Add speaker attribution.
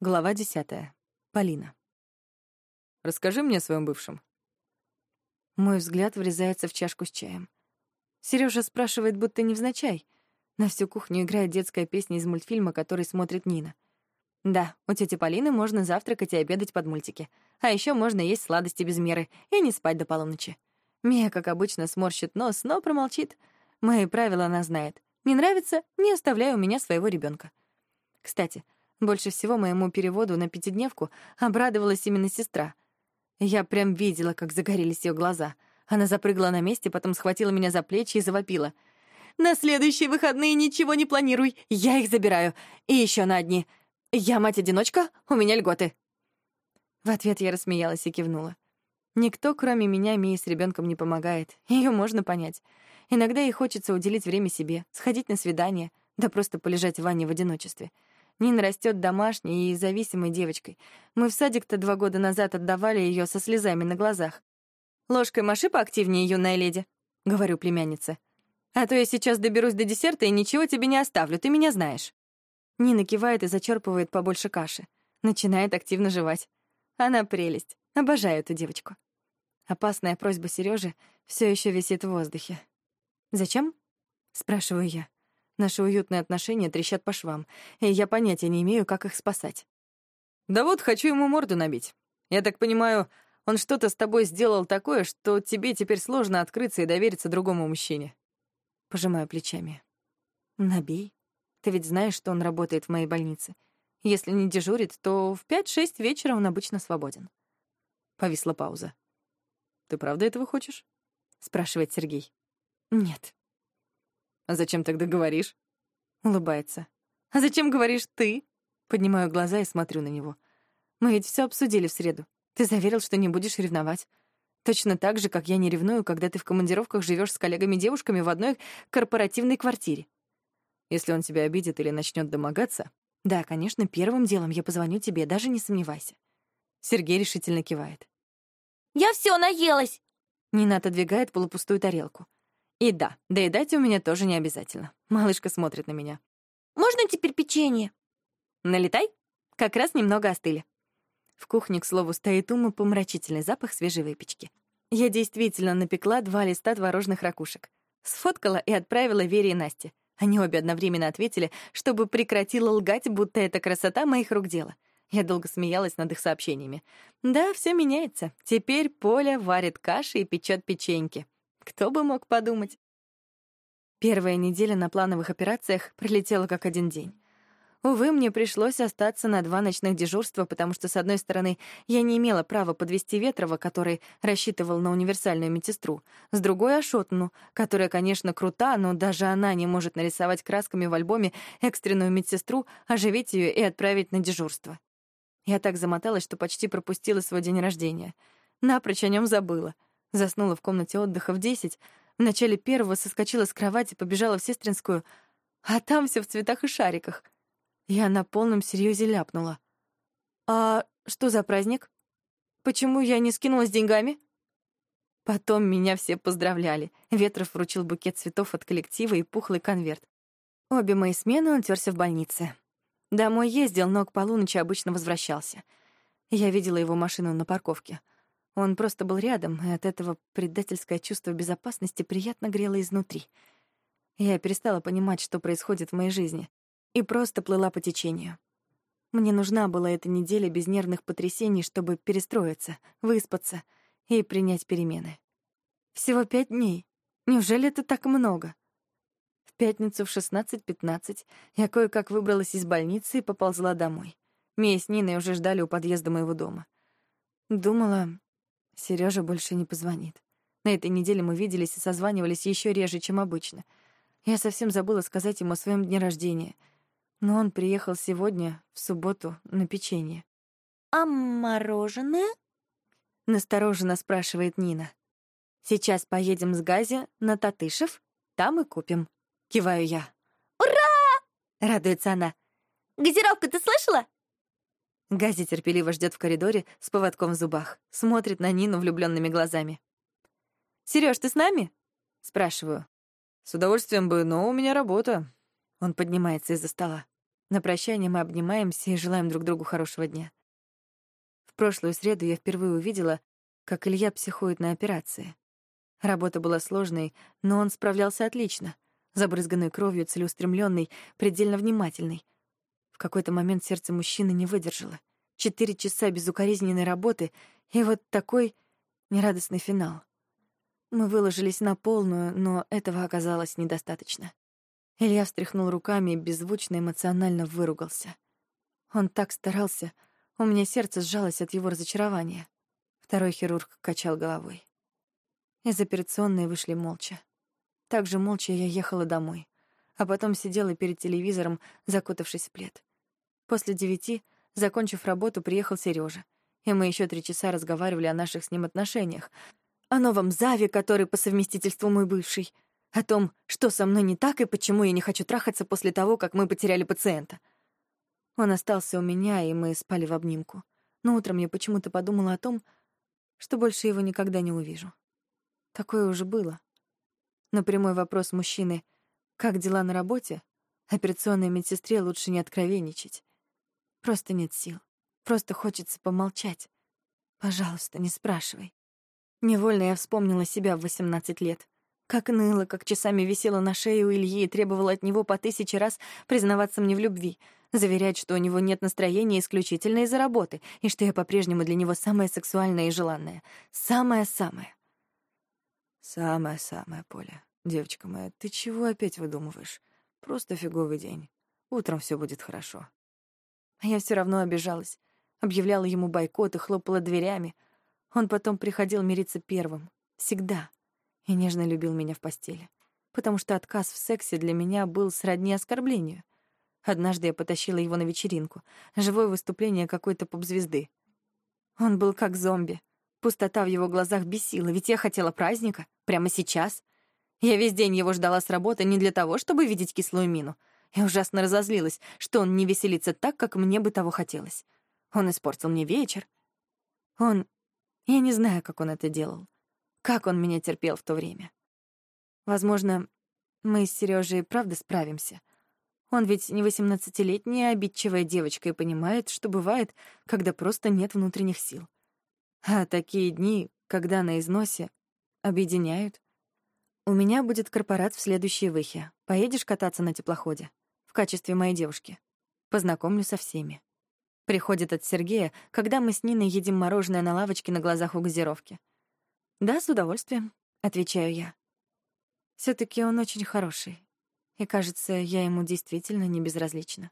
Speaker 1: Глава десятая. Полина.
Speaker 2: «Расскажи мне о своем бывшем».
Speaker 1: Мой взгляд врезается в чашку с чаем. Сережа спрашивает, будто невзначай. На всю кухню играет детская песня из мультфильма, который смотрит Нина. Да, у тети Полины можно завтракать и обедать под мультики. А еще можно есть сладости без меры и не спать до полуночи. Мия, как обычно, сморщит нос, но промолчит. Мои правила она знает. Не нравится — не оставляй у меня своего ребенка. Кстати, больше всего моему переводу на пятидневку обрадовалась именно сестра. Я прям видела, как загорелись ее глаза. Она запрыгала на месте, потом схватила меня за плечи и завопила. «На следующие выходные ничего не планируй, я их забираю. И еще на одни. «Я мать-одиночка, у меня льготы». В ответ я рассмеялась и кивнула. Никто, кроме меня, Мии с ребенком не помогает. Ее можно понять. Иногда ей хочется уделить время себе, сходить на свидание, да просто полежать в ванне в одиночестве. Нина растет домашней и зависимой девочкой. Мы в садик-то два года назад отдавали ее со слезами на глазах. «Ложкой маши поактивнее, юная леди», — говорю племяннице. «А то я сейчас доберусь до десерта и ничего тебе не оставлю, ты меня знаешь». Нина кивает и зачерпывает побольше каши. Начинает активно жевать. Она прелесть. Обожаю эту девочку. Опасная просьба Сережи все еще висит в воздухе. «Зачем?» — спрашиваю я. Наши уютные отношения трещат по швам, и я понятия не имею, как их спасать.
Speaker 2: «Да вот, хочу ему морду набить. Я так понимаю, он что-то с тобой сделал такое, что тебе теперь сложно открыться и довериться другому мужчине».
Speaker 1: Пожимаю плечами. «Набей. Ты ведь знаешь, что он работает в моей больнице. Если не дежурит, то в 5-6 вечера он обычно свободен.
Speaker 2: Повисла пауза. «Ты правда этого хочешь?»
Speaker 1: — спрашивает Сергей. «Нет».
Speaker 2: «А зачем тогда говоришь?»
Speaker 1: — улыбается. «А зачем говоришь ты?» Поднимаю глаза и смотрю на него. «Мы ведь все обсудили в среду. Ты заверил, что не будешь ревновать. Точно так же, как я не ревную, когда ты в командировках живешь с коллегами-девушками в одной корпоративной квартире.
Speaker 2: Если он тебя обидит или начнет домогаться...
Speaker 1: Да, конечно, первым делом я позвоню тебе, даже не сомневайся. Сергей решительно кивает.
Speaker 3: Я все наелась.
Speaker 1: Нина отодвигает полупустую тарелку. И да, доедать у меня тоже не обязательно. Малышка смотрит на меня.
Speaker 3: Можно теперь печенье?
Speaker 1: Налетай. Как раз немного остыли. В кухне, к слову, стоит умопомрачительный запах свежей выпечки. Я действительно напекла два листа творожных ракушек. Сфоткала и отправила Вере и Насте. Они обе одновременно ответили, чтобы прекратила лгать, будто эта красота моих рук дело. Я долго смеялась над их сообщениями. Да, все меняется. Теперь Поля варит каши и печет печеньки. Кто бы мог подумать? Первая неделя на плановых операциях пролетела как один день. Увы, мне пришлось остаться на два ночных дежурства, потому что, с одной стороны, я не имела права подвести Ветрова, который рассчитывал на универсальную медсестру, с другой — Ашотну, которая, конечно, крута, но даже она не может нарисовать красками в альбоме экстренную медсестру, оживить ее и отправить на дежурство. Я так замоталась, что почти пропустила свой день рождения. Напрочь о нем забыла. Заснула в комнате отдыха в десять, в начале первого соскочила с кровати, побежала в сестринскую, а там все в цветах и шариках — я на полном серьезе ляпнула. «А что за праздник? Почему я не скинулась деньгами?» Потом меня все поздравляли. Ветров вручил букет цветов от коллектива и пухлый конверт. Обе мои смены он терся в больнице. Домой ездил, но к полуночи обычно возвращался. Я видела его машину на парковке. Он просто был рядом, и от этого предательское чувство безопасности приятно грело изнутри. Я перестала понимать, что происходит в моей жизни и просто плыла по течению. Мне нужна была эта неделя без нервных потрясений, чтобы перестроиться, выспаться и принять перемены. Всего пять дней. Неужели это так много? В пятницу в 16.15 я кое-как выбралась из больницы и поползла домой. Мия с Ниной уже ждали у подъезда моего дома. Думала, Сережа больше не позвонит. На этой неделе мы виделись и созванивались еще реже, чем обычно. Я совсем забыла сказать ему о своем дне рождения — но он приехал сегодня, в субботу, на печенье.
Speaker 3: «А мороженое?»
Speaker 1: — настороженно спрашивает Нина. «Сейчас поедем с Гази на Татышев, там и купим». Киваю я.
Speaker 3: «Ура!»
Speaker 1: — радуется она.
Speaker 3: «Газировка, ты слышала?»
Speaker 1: Гази терпеливо ждет в коридоре с поводком в зубах, смотрит на Нину влюбленными глазами. Сереж, ты с нами?» — спрашиваю.
Speaker 2: «С удовольствием бы, но у меня работа».
Speaker 1: Он поднимается из-за стола. На прощание мы обнимаемся и желаем друг другу хорошего дня. В прошлую среду я впервые увидела, как Илья психует на операции. Работа была сложной, но он справлялся отлично, забрызганный кровью, целеустремленный, предельно внимательный. В какой-то момент сердце мужчины не выдержало. Четыре часа безукоризненной работы и вот такой нерадостный финал. Мы выложились на полную, но этого оказалось недостаточно. Илья встряхнул руками и беззвучно эмоционально выругался. Он так старался, у меня сердце сжалось от его разочарования. Второй хирург качал головой. Из операционной вышли молча. Так же молча я ехала домой, а потом сидела перед телевизором, закутавшись в плед. После девяти, закончив работу, приехал Сережа, и мы еще три часа разговаривали о наших с ним отношениях, о новом Заве, который по совместительству мой бывший, о том, что со мной не так и почему я не хочу трахаться после того, как мы потеряли пациента — он остался у меня, и мы спали в обнимку. Но утром я почему-то подумала о том, что больше его никогда не увижу. Такое уже было. На прямой вопрос мужчины «Как дела на работе?» операционной медсестре лучше не откровенничать. Просто нет сил. Просто хочется помолчать. Пожалуйста, не спрашивай. Невольно я вспомнила себя в 18 лет. Как ныла, как часами висела на шее у Ильи и требовала от него по тысяче раз признаваться мне в любви — заверять, что у него нет настроения исключительно из-за работы, и что я по-прежнему для него самая сексуальная и желанная. Самая-самая.
Speaker 2: Самая-самая, Поля. Девочка моя, ты чего опять выдумываешь? Просто фиговый день. Утром все будет хорошо.
Speaker 1: А я все равно обижалась. Объявляла ему бойкот и хлопала дверями. Он потом приходил мириться первым. Всегда. И нежно любил меня в постели. Потому что отказ в сексе для меня был сродни оскорблению — Однажды я потащила его на вечеринку. Живое выступление какой-то поп-звезды. Он был как зомби. Пустота в его глазах бесила, ведь я хотела праздника. Прямо сейчас. Я весь день его ждала с работы не для того, чтобы видеть кислую мину. Я ужасно разозлилась, что он не веселится так, как мне бы того хотелось. Он испортил мне вечер. Он... Я не знаю, как он это делал. Как он меня терпел в то время. Возможно, мы с Сережей правда справимся — он ведь не восемнадцатилетняя обидчивая девочка и понимает, что бывает, когда просто нет внутренних сил. А такие дни, когда на износе, объединяют. У меня будет корпорат в следующей выхе. Поедешь кататься на теплоходе? В качестве моей девушки. Познакомлю со всеми. Приходит от Сергея, когда мы с Ниной едим мороженое на лавочке на глазах у газировки. «Да, с удовольствием», — отвечаю я. все таки он очень хороший, и, кажется, я ему действительно не безразлична.